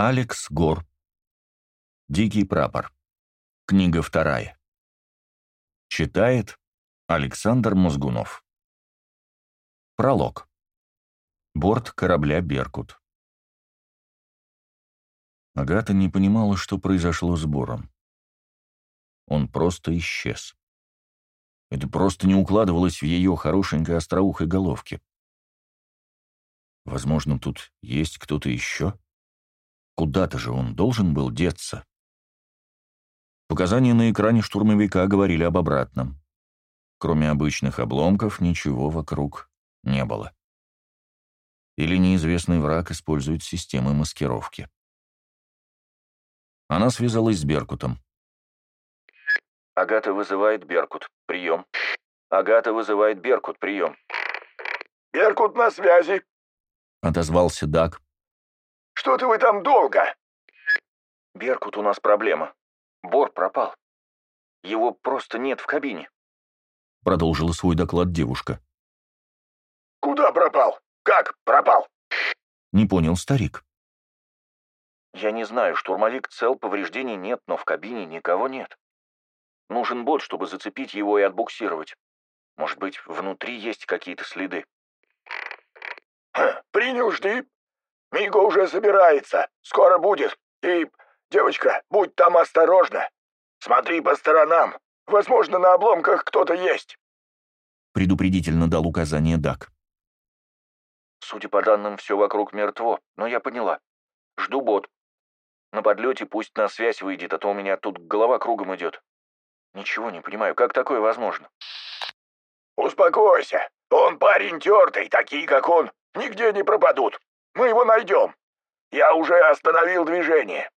Алекс Гор. Дикий прапор. Книга вторая. Читает Александр Мозгунов. Пролог. Борт корабля «Беркут». Агата не понимала, что произошло с Бором. Он просто исчез. Это просто не укладывалось в ее хорошенькой остроухой головке. Возможно, тут есть кто-то еще? Куда-то же он должен был деться. Показания на экране штурмовика говорили об обратном. Кроме обычных обломков, ничего вокруг не было. Или неизвестный враг использует системы маскировки. Она связалась с Беркутом. Агата вызывает Беркут. Прием. Агата вызывает Беркут. Прием. «Беркут на связи!» — отозвался Даг. «Что-то вы там долго!» «Беркут, у нас проблема. Бор пропал. Его просто нет в кабине», — продолжила свой доклад девушка. «Куда пропал? Как пропал?» — не понял старик. «Я не знаю, штурмовик цел, повреждений нет, но в кабине никого нет. Нужен бот, чтобы зацепить его и отбуксировать. Может быть, внутри есть какие-то следы». «Принял, жди. Миго уже собирается. Скоро будет. И, девочка, будь там осторожна. Смотри по сторонам. Возможно, на обломках кто-то есть». Предупредительно дал указание Дак. «Судя по данным, все вокруг мертво, но я поняла. Жду бот. На подлете пусть на связь выйдет, а то у меня тут голова кругом идет. Ничего не понимаю, как такое возможно?» «Успокойся. Он парень тертый, такие, как он, нигде не пропадут. Мы его найдем. Я уже остановил движение».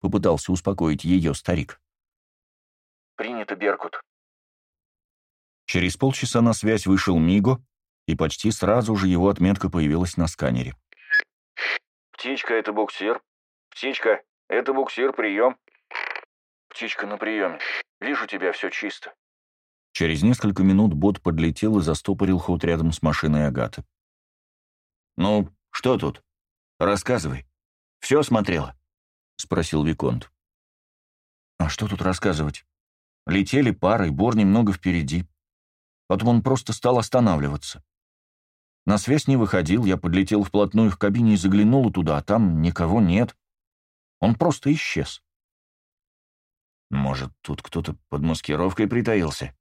Попытался успокоить ее старик. «Принято, Беркут». Через полчаса на связь вышел Миго, и почти сразу же его отметка появилась на сканере. «Птичка, это буксир. Птичка, это буксир, прием. Птичка на приеме. Вижу тебя, все чисто». Через несколько минут бот подлетел и застопорил ход рядом с машиной Агаты. «Ну, что тут? Рассказывай. Все смотрела?» — спросил Виконт. «А что тут рассказывать? Летели парой, Бор немного впереди. Потом он просто стал останавливаться. На связь не выходил, я подлетел вплотную к кабине и заглянул туда, а там никого нет. Он просто исчез. Может, тут кто-то под маскировкой притаился?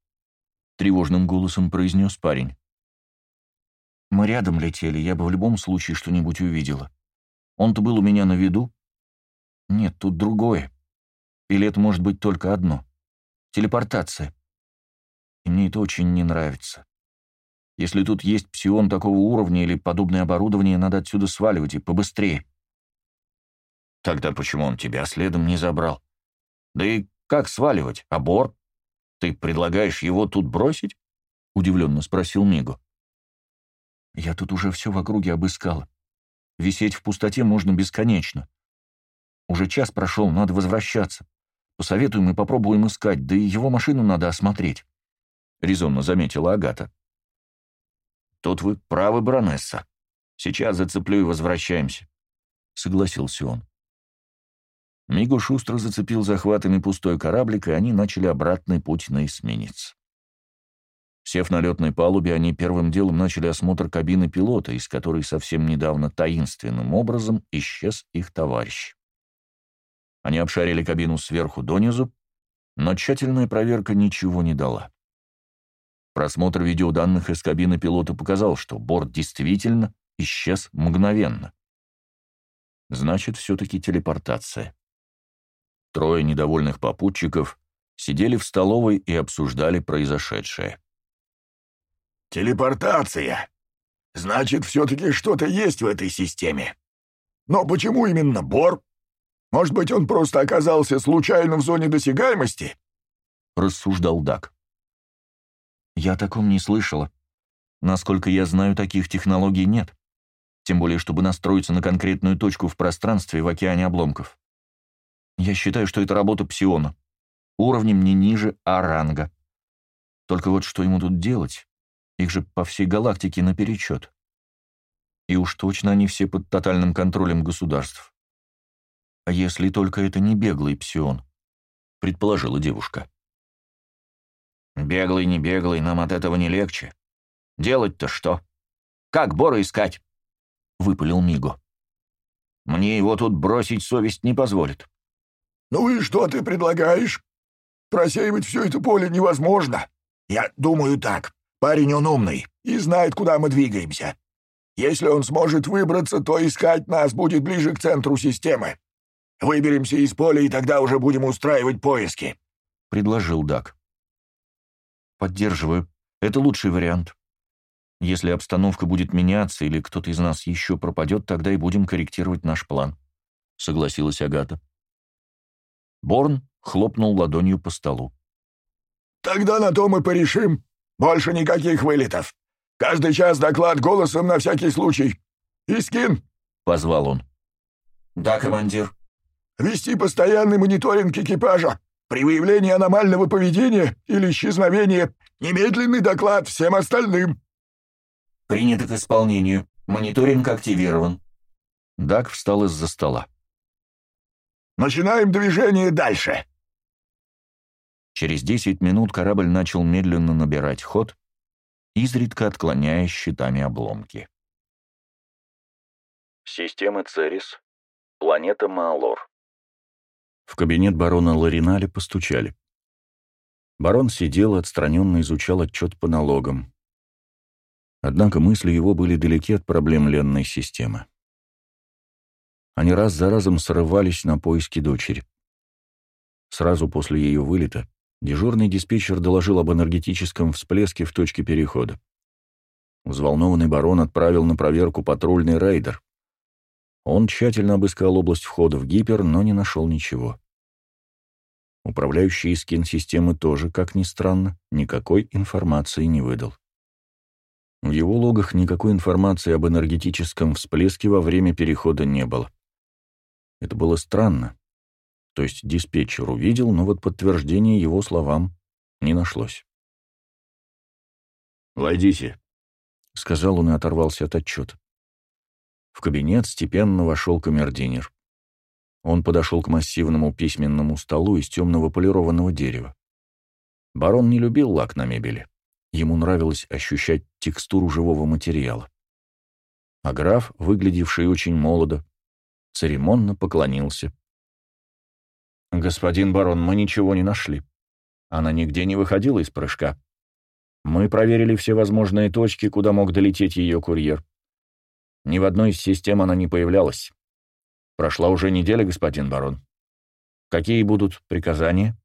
Тревожным голосом произнес парень. Мы рядом летели, я бы в любом случае что-нибудь увидела. Он-то был у меня на виду. Нет, тут другое. Или это может быть только одно. Телепортация. И мне это очень не нравится. Если тут есть псион такого уровня или подобное оборудование, надо отсюда сваливать и побыстрее. Тогда почему он тебя следом не забрал? Да и как сваливать? Аборт? Ты предлагаешь его тут бросить? Удивленно спросил Мигу. Я тут уже все в округе обыскала. Висеть в пустоте можно бесконечно. Уже час прошел, надо возвращаться. Посоветуем и попробуем искать, да и его машину надо осмотреть», — резонно заметила Агата. «Тут вы правы, баронесса. Сейчас зацеплю и возвращаемся», — согласился он. Миго шустро зацепил захватами пустой кораблик, и они начали обратный путь на эсминец. Сев на летной палубе, они первым делом начали осмотр кабины пилота, из которой совсем недавно таинственным образом исчез их товарищ. Они обшарили кабину сверху донизу, но тщательная проверка ничего не дала. Просмотр видеоданных из кабины пилота показал, что борт действительно исчез мгновенно. Значит, все-таки телепортация. Трое недовольных попутчиков сидели в столовой и обсуждали произошедшее. «Телепортация! Значит, все-таки что-то есть в этой системе. Но почему именно Бор? Может быть, он просто оказался случайно в зоне досягаемости?» — рассуждал Дак. «Я о таком не слышала. Насколько я знаю, таких технологий нет. Тем более, чтобы настроиться на конкретную точку в пространстве в океане обломков. Я считаю, что это работа псиона. Уровнем не ниже А-ранга. Только вот что ему тут делать? Их же по всей галактике наперечет. И уж точно они все под тотальным контролем государств. «А если только это не беглый псион?» — предположила девушка. «Беглый, не беглый, нам от этого не легче. Делать-то что? Как Бора искать?» — выпалил Миго. «Мне его тут бросить совесть не позволит». «Ну и что ты предлагаешь? Просеивать все это поле невозможно. Я думаю так. Парень он умный и знает, куда мы двигаемся. Если он сможет выбраться, то искать нас будет ближе к центру системы. Выберемся из поля, и тогда уже будем устраивать поиски», — предложил Дак. «Поддерживаю. Это лучший вариант. Если обстановка будет меняться или кто-то из нас еще пропадет, тогда и будем корректировать наш план», — согласилась Агата. Борн хлопнул ладонью по столу. «Тогда на то мы порешим. Больше никаких вылетов. Каждый час доклад голосом на всякий случай. Искин!» — позвал он. «Да, командир». «Вести постоянный мониторинг экипажа. При выявлении аномального поведения или исчезновения немедленный доклад всем остальным». «Принято к исполнению. Мониторинг активирован». Дак встал из-за стола. «Начинаем движение дальше». Через десять минут корабль начал медленно набирать ход, изредка отклоняя щитами обломки. Система Церис. Планета Маалор. В кабинет барона Лариналя постучали. Барон сидел, отстраненно изучал отчет по налогам. Однако мысли его были далеки от проблем ленной системы. Они раз за разом срывались на поиски дочери. Сразу после ее вылета дежурный диспетчер доложил об энергетическом всплеске в точке перехода. Взволнованный барон отправил на проверку патрульный рейдер. Он тщательно обыскал область входа в гипер, но не нашел ничего. Управляющий скин системы тоже, как ни странно, никакой информации не выдал. В его логах никакой информации об энергетическом всплеске во время перехода не было. Это было странно. То есть диспетчер увидел, но вот подтверждения его словам не нашлось. «Войдите», — сказал он и оторвался от отчета. В кабинет степенно вошел камердинер. Он подошел к массивному письменному столу из темного полированного дерева. Барон не любил лак на мебели. Ему нравилось ощущать текстуру живого материала. А граф, выглядевший очень молодо, церемонно поклонился. «Господин барон, мы ничего не нашли. Она нигде не выходила из прыжка. Мы проверили все возможные точки, куда мог долететь ее курьер. Ни в одной из систем она не появлялась. Прошла уже неделя, господин барон. Какие будут приказания?»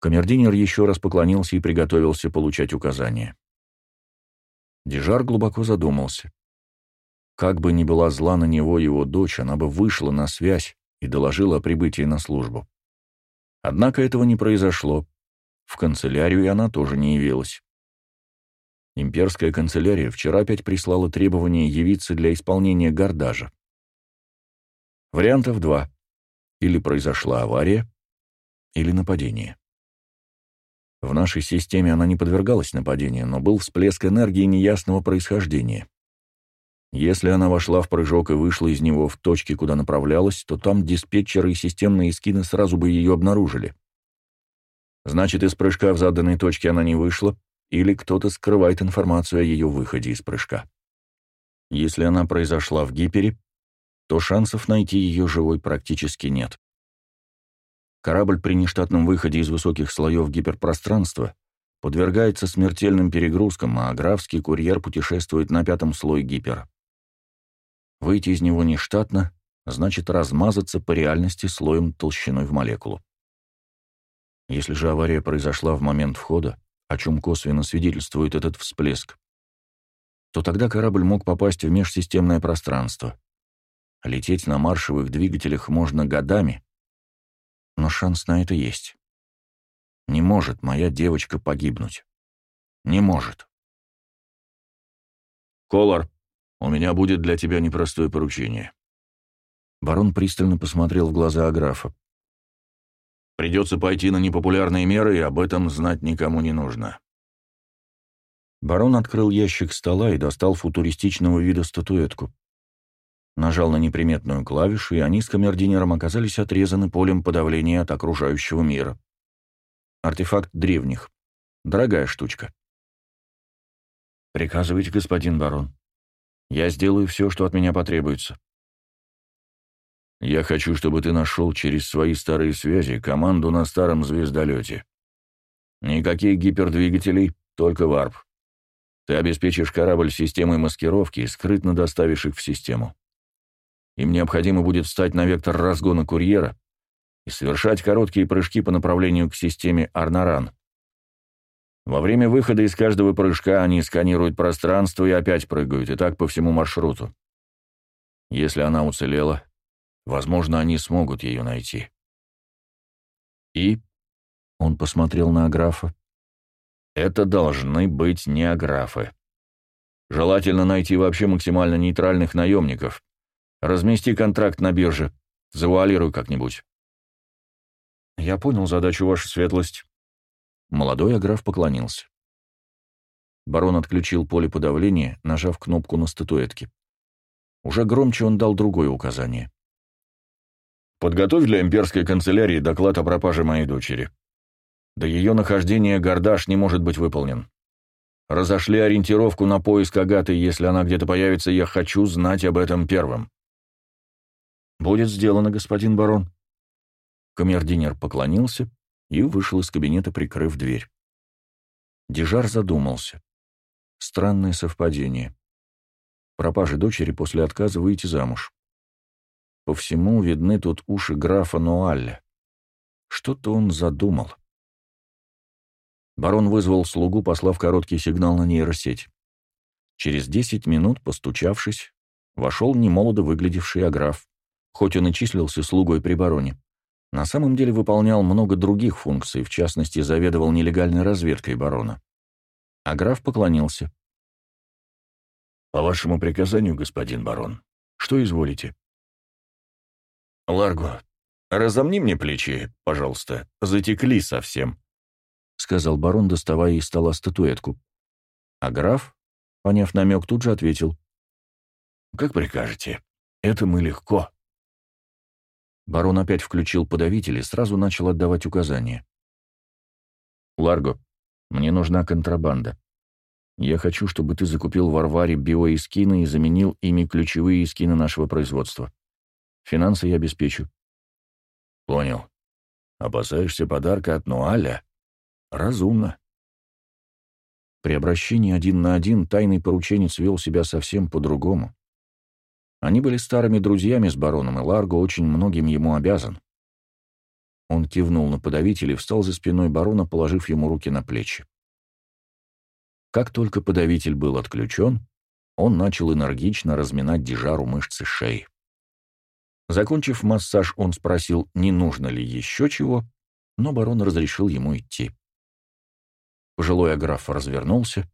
Камердинер еще раз поклонился и приготовился получать указания. Дежар глубоко задумался. Как бы ни была зла на него его дочь, она бы вышла на связь и доложила о прибытии на службу. Однако этого не произошло. В канцелярию и она тоже не явилась. Имперская канцелярия вчера опять прислала требование явиться для исполнения гордажа. Вариантов два. Или произошла авария, или нападение. В нашей системе она не подвергалась нападению, но был всплеск энергии неясного происхождения. Если она вошла в прыжок и вышла из него в точке, куда направлялась, то там диспетчеры и системные скины сразу бы ее обнаружили. Значит, из прыжка в заданной точке она не вышла, или кто-то скрывает информацию о ее выходе из прыжка. Если она произошла в гипере, то шансов найти ее живой практически нет. Корабль при нештатном выходе из высоких слоев гиперпространства подвергается смертельным перегрузкам, а графский курьер путешествует на пятом слое гипера. Выйти из него нештатно значит размазаться по реальности слоем толщиной в молекулу. Если же авария произошла в момент входа, о чем косвенно свидетельствует этот всплеск, то тогда корабль мог попасть в межсистемное пространство. Лететь на маршевых двигателях можно годами, но шанс на это есть. Не может моя девочка погибнуть. Не может. «Колор, у меня будет для тебя непростое поручение». Барон пристально посмотрел в глаза Аграфа. «Придется пойти на непопулярные меры, и об этом знать никому не нужно». Барон открыл ящик стола и достал футуристичного вида статуэтку. Нажал на неприметную клавишу, и они с камердинером оказались отрезаны полем подавления от окружающего мира. Артефакт древних. Дорогая штучка. «Приказывайте, господин барон. Я сделаю все, что от меня потребуется». «Я хочу, чтобы ты нашел через свои старые связи команду на старом звездолете. Никаких гипердвигателей, только варп. Ты обеспечишь корабль системой маскировки и скрытно доставишь их в систему. Им необходимо будет встать на вектор разгона курьера и совершать короткие прыжки по направлению к системе Арнаран. Во время выхода из каждого прыжка они сканируют пространство и опять прыгают, и так по всему маршруту. Если она уцелела, возможно, они смогут ее найти. И он посмотрел на Аграфа. Это должны быть не аграфы. Желательно найти вообще максимально нейтральных наемников. Размести контракт на бирже. Завуалируй как-нибудь. Я понял задачу, ваша светлость. Молодой аграф поклонился. Барон отключил поле подавления, нажав кнопку на статуэтке. Уже громче он дал другое указание. «Подготовь для имперской канцелярии доклад о пропаже моей дочери. До ее нахождения Гордаш не может быть выполнен. Разошли ориентировку на поиск Агаты, если она где-то появится, я хочу знать об этом первым. «Будет сделано, господин барон». Камердинер поклонился и вышел из кабинета, прикрыв дверь. Дежар задумался. Странное совпадение. Пропажа дочери после отказа выйти замуж. По всему видны тут уши графа Нуалля. Что-то он задумал. Барон вызвал слугу, послав короткий сигнал на нейросеть. Через десять минут, постучавшись, вошел немолодо выглядевший аграф, хоть он и числился слугой при бароне. На самом деле выполнял много других функций, в частности, заведовал нелегальной разведкой барона. Аграф поклонился. «По вашему приказанию, господин барон, что изволите?» «Ларго, разомни мне плечи, пожалуйста, затекли совсем», — сказал барон, доставая из стола статуэтку. А граф, поняв намек, тут же ответил. «Как прикажете. Это мы легко». Барон опять включил подавитель и сразу начал отдавать указания. «Ларго, мне нужна контрабанда. Я хочу, чтобы ты закупил в Арваре биоискины и заменил ими ключевые искины нашего производства. Финансы я обеспечу». «Понял. Опасаешься подарка от Нуаля?» Разумно. При обращении один на один тайный порученец вел себя совсем по-другому. Они были старыми друзьями с бароном, и Ларго очень многим ему обязан. Он кивнул на подавитель и встал за спиной барона, положив ему руки на плечи. Как только подавитель был отключен, он начал энергично разминать Дижару мышцы шеи. Закончив массаж, он спросил, не нужно ли еще чего, но барон разрешил ему идти. Пожилой аграф развернулся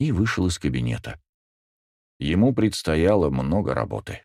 и вышел из кабинета. Ему предстояло много работы.